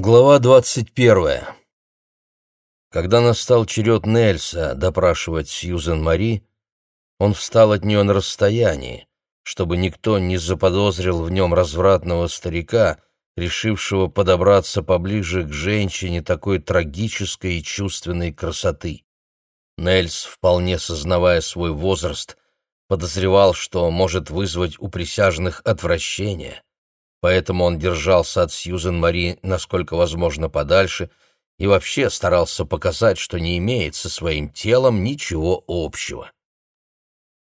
Глава двадцать первая. Когда настал черед Нельса допрашивать Сьюзен Мари, он встал от нее на расстоянии, чтобы никто не заподозрил в нем развратного старика, решившего подобраться поближе к женщине такой трагической и чувственной красоты. Нельс, вполне сознавая свой возраст, подозревал, что может вызвать у присяжных отвращение — поэтому он держался от Сьюзен Мари насколько возможно подальше и вообще старался показать, что не имеет со своим телом ничего общего.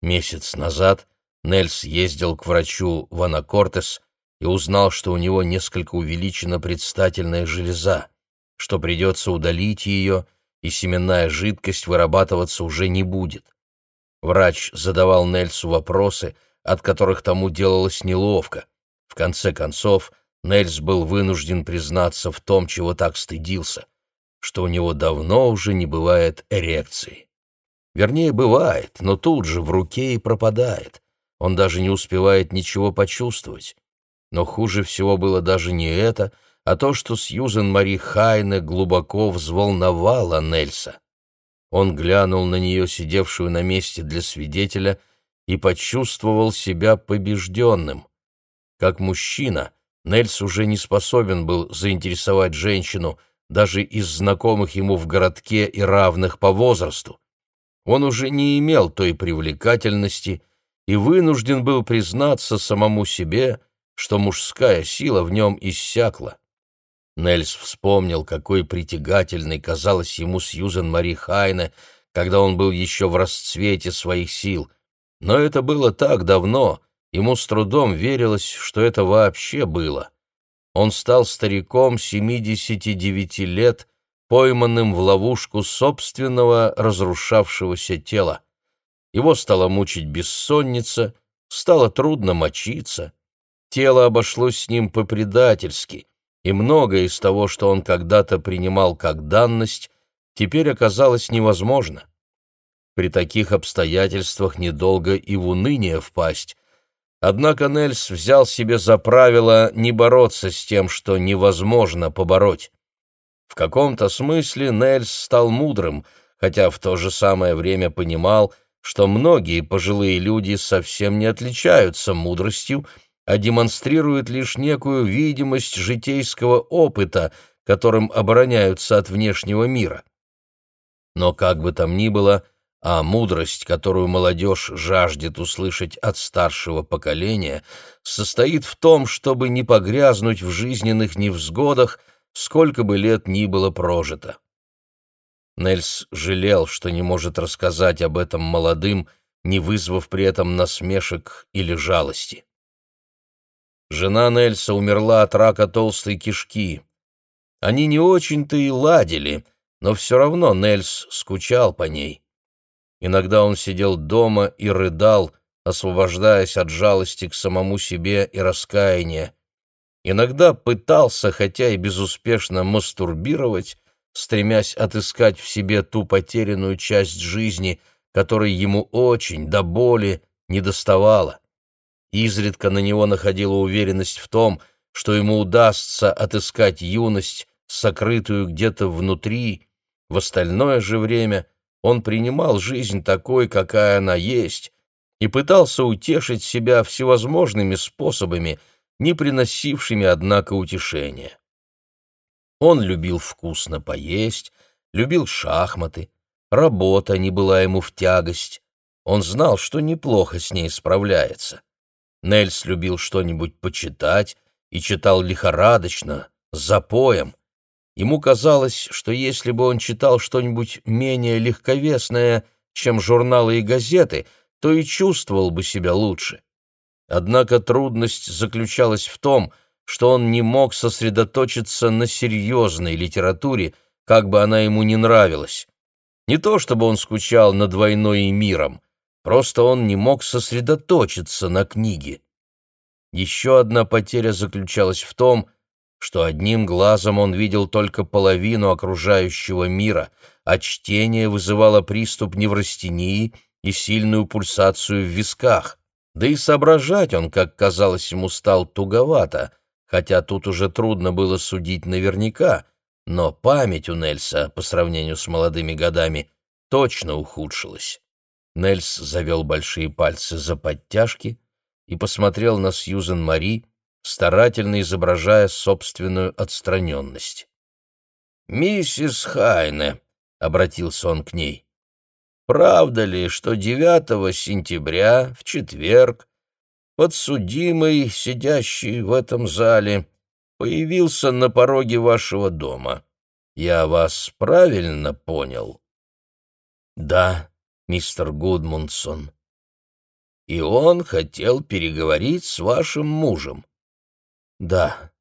Месяц назад Нельс ездил к врачу в Анакортес и узнал, что у него несколько увеличена предстательная железа, что придется удалить ее, и семенная жидкость вырабатываться уже не будет. Врач задавал Нельсу вопросы, от которых тому делалось неловко — в конце концов, Нельс был вынужден признаться в том, чего так стыдился, что у него давно уже не бывает эрекции. Вернее, бывает, но тут же в руке и пропадает. Он даже не успевает ничего почувствовать. Но хуже всего было даже не это, а то, что Сьюзен Мари Хайне глубоко взволновала Нельса. Он глянул на нее, сидевшую на месте для свидетеля, и почувствовал себя побежденным. Как мужчина, Нельс уже не способен был заинтересовать женщину, даже из знакомых ему в городке и равных по возрасту. Он уже не имел той привлекательности и вынужден был признаться самому себе, что мужская сила в нем иссякла. Нельс вспомнил, какой притягательной казалась ему Сьюзен Мари Хайне, когда он был еще в расцвете своих сил. Но это было так давно, Ему с трудом верилось, что это вообще было. Он стал стариком 79 лет, пойманным в ловушку собственного разрушавшегося тела. Его стало мучить бессонница, стало трудно мочиться. Тело обошлось с ним по-предательски, и многое из того, что он когда-то принимал как данность, теперь оказалось невозможно. При таких обстоятельствах недолго и в уныние впасть, Однако Нельс взял себе за правило не бороться с тем, что невозможно побороть. В каком-то смысле Нельс стал мудрым, хотя в то же самое время понимал, что многие пожилые люди совсем не отличаются мудростью, а демонстрируют лишь некую видимость житейского опыта, которым обороняются от внешнего мира. Но как бы там ни было, — а мудрость, которую молодежь жаждет услышать от старшего поколения, состоит в том, чтобы не погрязнуть в жизненных невзгодах, сколько бы лет ни было прожито. Нельс жалел, что не может рассказать об этом молодым, не вызвав при этом насмешек или жалости. Жена Нельса умерла от рака толстой кишки. Они не очень-то и ладили, но все равно Нельс скучал по ней. Иногда он сидел дома и рыдал, освобождаясь от жалости к самому себе и раскаяния. Иногда пытался, хотя и безуспешно, мастурбировать, стремясь отыскать в себе ту потерянную часть жизни, которой ему очень, до боли, недоставало. Изредка на него находила уверенность в том, что ему удастся отыскать юность, сокрытую где-то внутри, в остальное же время он принимал жизнь такой, какая она есть, и пытался утешить себя всевозможными способами, не приносившими, однако, утешения. Он любил вкусно поесть, любил шахматы, работа не была ему в тягость, он знал, что неплохо с ней справляется. Нельс любил что-нибудь почитать и читал лихорадочно, запоем, Ему казалось, что если бы он читал что-нибудь менее легковесное, чем журналы и газеты, то и чувствовал бы себя лучше. Однако трудность заключалась в том, что он не мог сосредоточиться на серьезной литературе, как бы она ему не нравилась. Не то чтобы он скучал над войной и миром, просто он не мог сосредоточиться на книге. Еще одна потеря заключалась в том, что одним глазом он видел только половину окружающего мира, а чтение вызывало приступ неврастении и сильную пульсацию в висках. Да и соображать он, как казалось ему, стал туговато, хотя тут уже трудно было судить наверняка, но память у Нельса по сравнению с молодыми годами точно ухудшилась. Нельс завел большие пальцы за подтяжки и посмотрел на Сьюзен Мари, старательно изображая собственную отстраненность. «Миссис Хайне», — обратился он к ней, — «правда ли, что 9 сентября, в четверг, подсудимый, сидящий в этом зале, появился на пороге вашего дома? Я вас правильно понял?» «Да, мистер Гудмундсон». «И он хотел переговорить с вашим мужем?» «Да».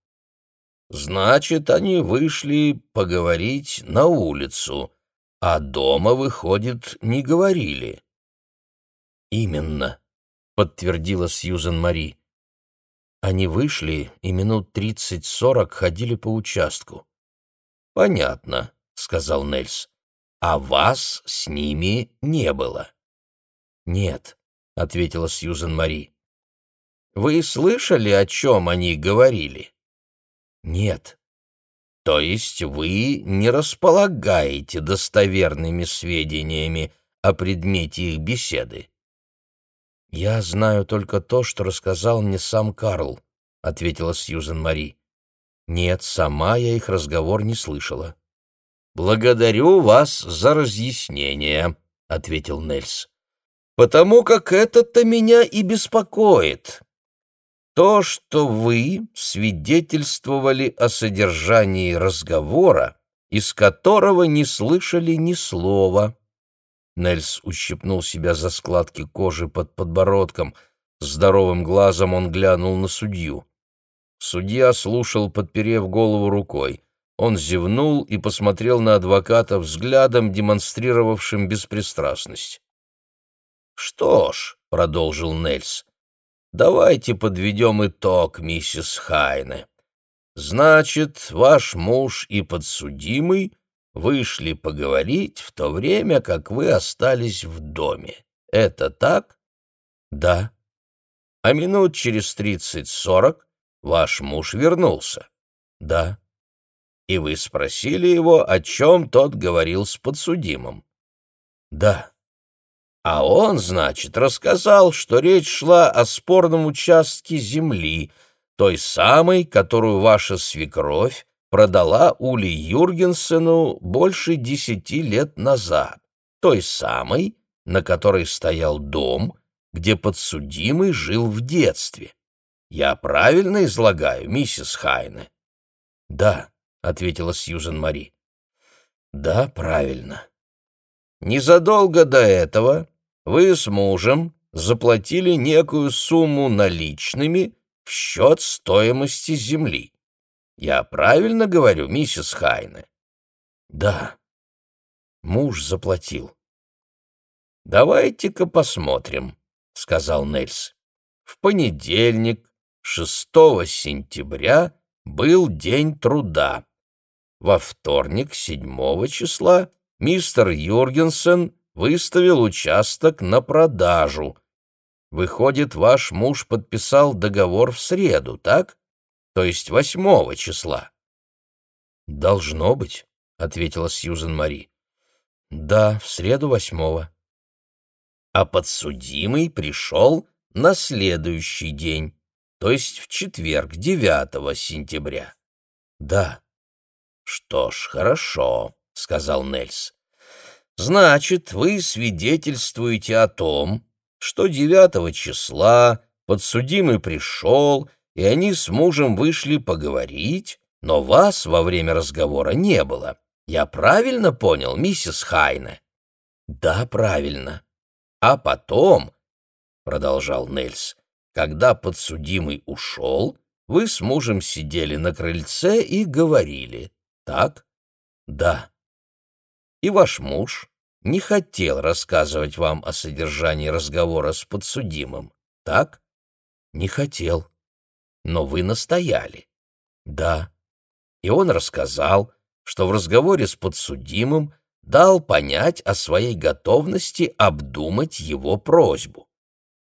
Значит, они вышли поговорить на улицу, а дома, выходит, не говорили. Именно, подтвердила Сьюзен Мари. Они вышли и минут тридцать-сорок ходили по участку. Понятно, сказал Нельс. А вас с ними не было. Нет, ответила Сьюзен Мари. Вы слышали, о чем они говорили? Нет. То есть вы не располагаете достоверными сведениями о предмете их беседы? Я знаю только то, что рассказал мне сам Карл, ответила Сьюзен Мари. Нет, сама я их разговор не слышала. Благодарю вас за разъяснение, ответил Нельс. Потому как это-то меня и беспокоит. То, что вы свидетельствовали о содержании разговора, из которого не слышали ни слова. Нельс ущипнул себя за складки кожи под подбородком. Здоровым глазом он глянул на судью. Судья слушал, подперев голову рукой. Он зевнул и посмотрел на адвоката взглядом, демонстрировавшим беспристрастность. «Что ж», — продолжил Нельс, Давайте подведем итог, миссис Хайне. Значит, ваш муж и подсудимый вышли поговорить в то время, как вы остались в доме. Это так? Да. А минут через тридцать-сорок ваш муж вернулся. Да. И вы спросили его, о чем тот говорил с подсудимым. Да. А он, значит, рассказал, что речь шла о спорном участке земли, той самой, которую ваша свекровь продала Ули Юргенсену больше десяти лет назад, той самой, на которой стоял дом, где подсудимый жил в детстве. Я правильно излагаю, миссис Хайне? — Да, — ответила Сьюзен Мари. — Да, правильно. Незадолго до этого вы с мужем заплатили некую сумму наличными в счет стоимости земли. Я правильно говорю, миссис Хайне? Да. Муж заплатил. Давайте-ка посмотрим, сказал Нельс. В понедельник, 6 сентября, был день труда. Во вторник, 7 числа, мистер Юргенсен выставил участок на продажу. Выходит, ваш муж подписал договор в среду, так? То есть восьмого числа. Должно быть, ответила Сьюзен Мари. Да, в среду восьмого. А подсудимый пришел на следующий день, то есть в четверг, девятого сентября. Да. Что ж, хорошо, сказал Нельс. Значит, вы свидетельствуете о том, что 9 числа подсудимый пришел, и они с мужем вышли поговорить, но вас во время разговора не было. Я правильно понял, миссис Хайне? Да, правильно. А потом, продолжал Нельс, когда подсудимый ушел, вы с мужем сидели на крыльце и говорили. Так? Да и ваш муж не хотел рассказывать вам о содержании разговора с подсудимым, так? Не хотел. Но вы настояли. Да. И он рассказал, что в разговоре с подсудимым дал понять о своей готовности обдумать его просьбу.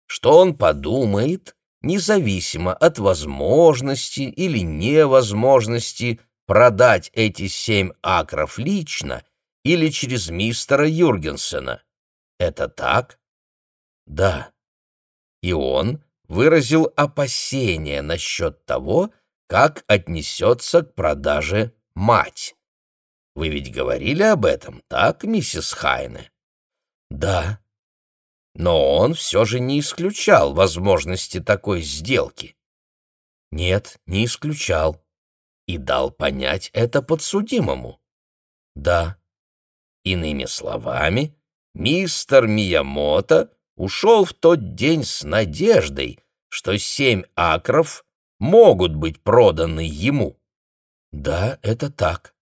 Что он подумает независимо от возможности или невозможности продать эти семь акров лично или через мистера Юргенсена. Это так? Да. И он выразил опасение насчет того, как отнесется к продаже мать. Вы ведь говорили об этом, так, миссис Хайне? Да. Но он все же не исключал возможности такой сделки. Нет, не исключал. И дал понять это подсудимому. Да. Иными словами, мистер Миямото ушел в тот день с надеждой, что семь акров могут быть проданы ему. Да, это так.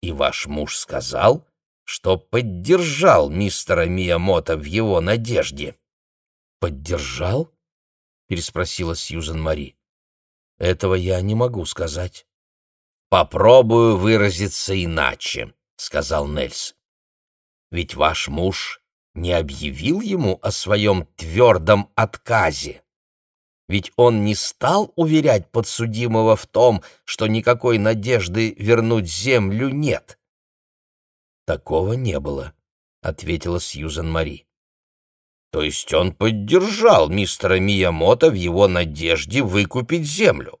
И ваш муж сказал, что поддержал мистера Миямото в его надежде. Поддержал? переспросила Сьюзен Мари. Этого я не могу сказать. Попробую выразиться иначе сказал Нельс. Ведь ваш муж не объявил ему о своем твердом отказе. Ведь он не стал уверять подсудимого в том, что никакой надежды вернуть землю нет. Такого не было, ответила Сьюзен Мари. То есть он поддержал мистера Миямото в его надежде выкупить землю?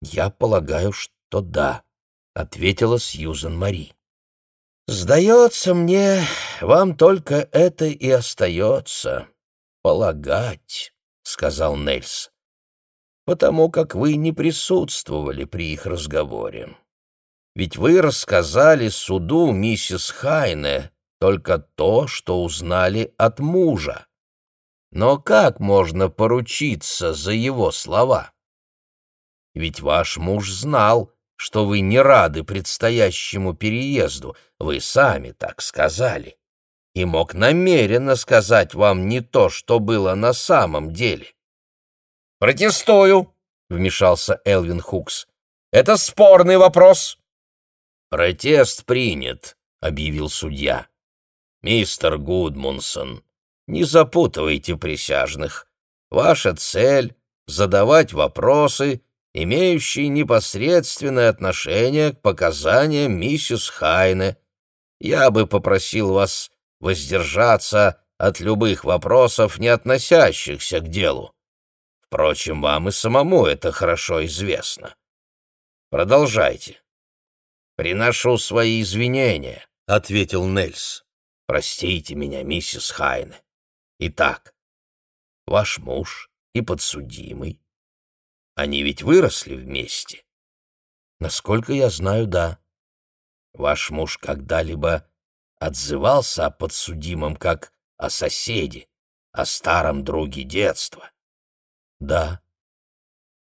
Я полагаю, что да. — ответила Сьюзен Мари. «Сдается мне, вам только это и остается — полагать», — сказал Нельс, «потому как вы не присутствовали при их разговоре. Ведь вы рассказали суду миссис Хайне только то, что узнали от мужа. Но как можно поручиться за его слова? Ведь ваш муж знал, что вы не рады предстоящему переезду, вы сами так сказали, и мог намеренно сказать вам не то, что было на самом деле. «Протестую!» — вмешался Элвин Хукс. «Это спорный вопрос!» «Протест принят», — объявил судья. «Мистер Гудмунсон, не запутывайте присяжных. Ваша цель — задавать вопросы имеющий непосредственное отношение к показаниям миссис Хайне. Я бы попросил вас воздержаться от любых вопросов, не относящихся к делу. Впрочем, вам и самому это хорошо известно. Продолжайте. «Приношу свои извинения», — ответил Нельс. «Простите меня, миссис Хайне. Итак, ваш муж и подсудимый они ведь выросли вместе. Насколько я знаю, да. Ваш муж когда-либо отзывался о подсудимом как о соседе, о старом друге детства? Да.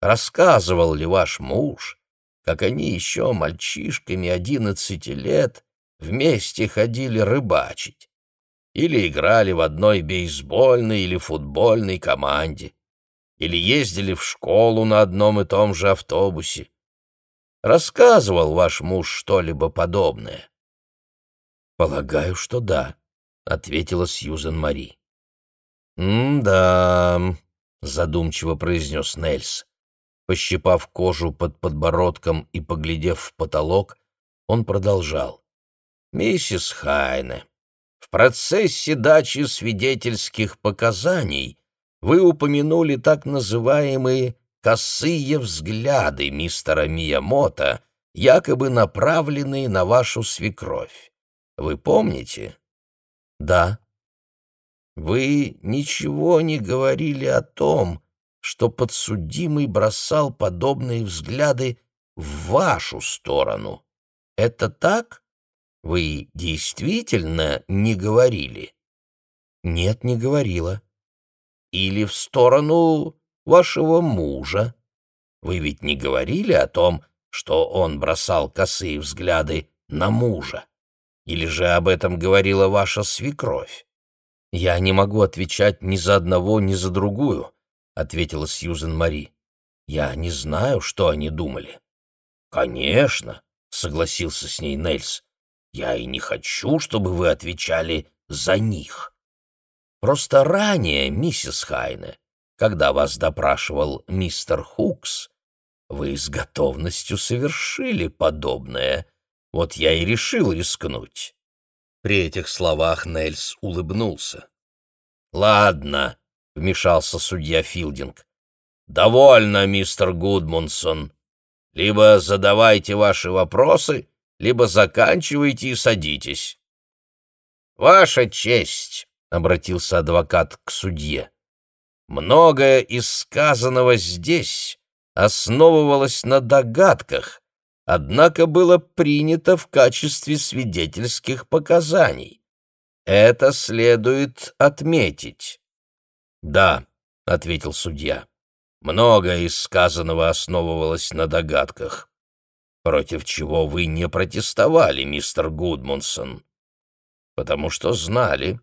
Рассказывал ли ваш муж, как они еще мальчишками одиннадцати лет вместе ходили рыбачить или играли в одной бейсбольной или футбольной команде? Или ездили в школу на одном и том же автобусе. Рассказывал ваш муж что-либо подобное? Полагаю, что да, ответила Сьюзен Мари. «М-да», — задумчиво произнес Нельс. Пощипав кожу под подбородком и поглядев в потолок, он продолжал. «Миссис Хайне, в процессе дачи свидетельских показаний вы упомянули так называемые «косые взгляды» мистера Миямото, якобы направленные на вашу свекровь. Вы помните? Да. Вы ничего не говорили о том, что подсудимый бросал подобные взгляды в вашу сторону. Это так? Вы действительно не говорили? Нет, не говорила или в сторону вашего мужа? Вы ведь не говорили о том, что он бросал косые взгляды на мужа? Или же об этом говорила ваша свекровь? Я не могу отвечать ни за одного, ни за другую, ответила Сьюзен Мари. Я не знаю, что они думали. Конечно, согласился с ней Нельс. Я и не хочу, чтобы вы отвечали за них. Просто ранее, миссис Хайне, когда вас допрашивал мистер Хукс, вы с готовностью совершили подобное. Вот я и решил рискнуть». При этих словах Нельс улыбнулся. «Ладно», — вмешался судья Филдинг. «Довольно, мистер Гудмунсон. Либо задавайте ваши вопросы, либо заканчивайте и садитесь». «Ваша честь», — обратился адвокат к судье, — «многое из сказанного здесь основывалось на догадках, однако было принято в качестве свидетельских показаний. Это следует отметить». «Да», — ответил судья, — «многое из сказанного основывалось на догадках, против чего вы не протестовали, мистер Гудмунсон, потому что знали,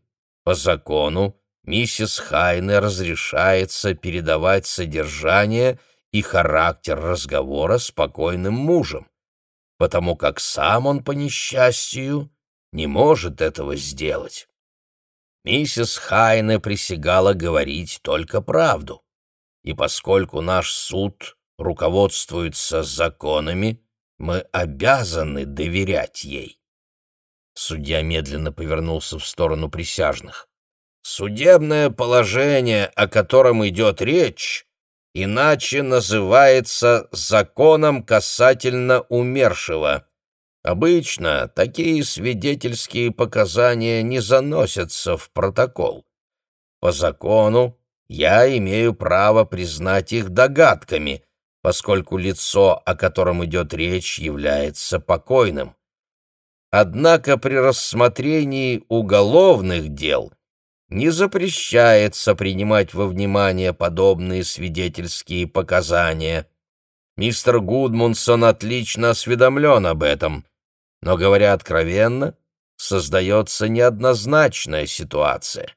по закону, миссис Хайне разрешается передавать содержание и характер разговора с покойным мужем, потому как сам он, по несчастью, не может этого сделать. Миссис Хайне присягала говорить только правду, и поскольку наш суд руководствуется законами, мы обязаны доверять ей. Судья медленно повернулся в сторону присяжных. Судебное положение, о котором идет речь, иначе называется законом касательно умершего. Обычно такие свидетельские показания не заносятся в протокол. По закону я имею право признать их догадками, поскольку лицо, о котором идет речь, является покойным. Однако при рассмотрении уголовных дел не запрещается принимать во внимание подобные свидетельские показания. Мистер Гудмунсон отлично осведомлен об этом — но, говоря откровенно, создается неоднозначная ситуация.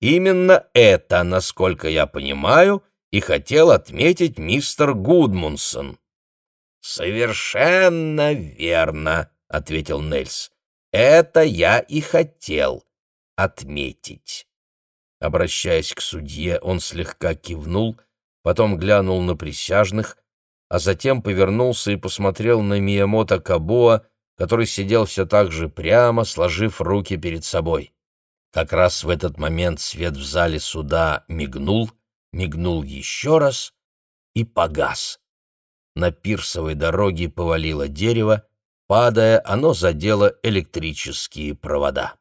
Именно это, насколько я понимаю, и хотел отметить мистер Гудмунсон. «Совершенно верно», — ответил Нельс. «Это я и хотел отметить». Обращаясь к судье, он слегка кивнул, потом глянул на присяжных, а затем повернулся и посмотрел на Миямото Кабоа, который сидел все так же прямо, сложив руки перед собой. Как раз в этот момент свет в зале суда мигнул, мигнул еще раз и погас. На пирсовой дороге повалило дерево, падая, оно задело электрические провода.